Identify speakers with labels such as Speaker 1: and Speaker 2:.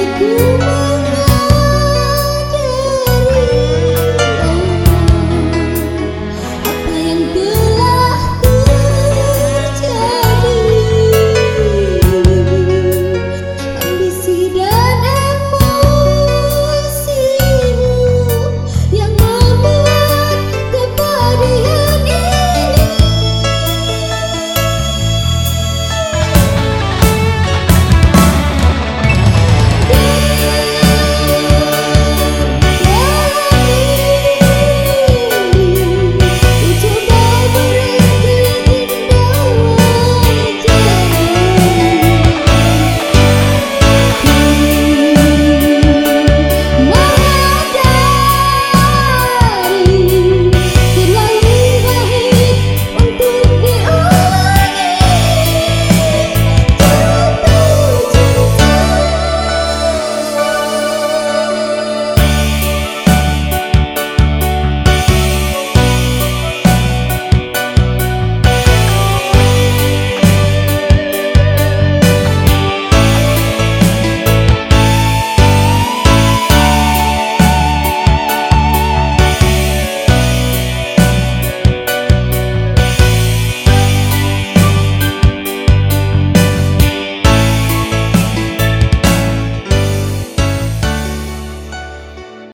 Speaker 1: Aku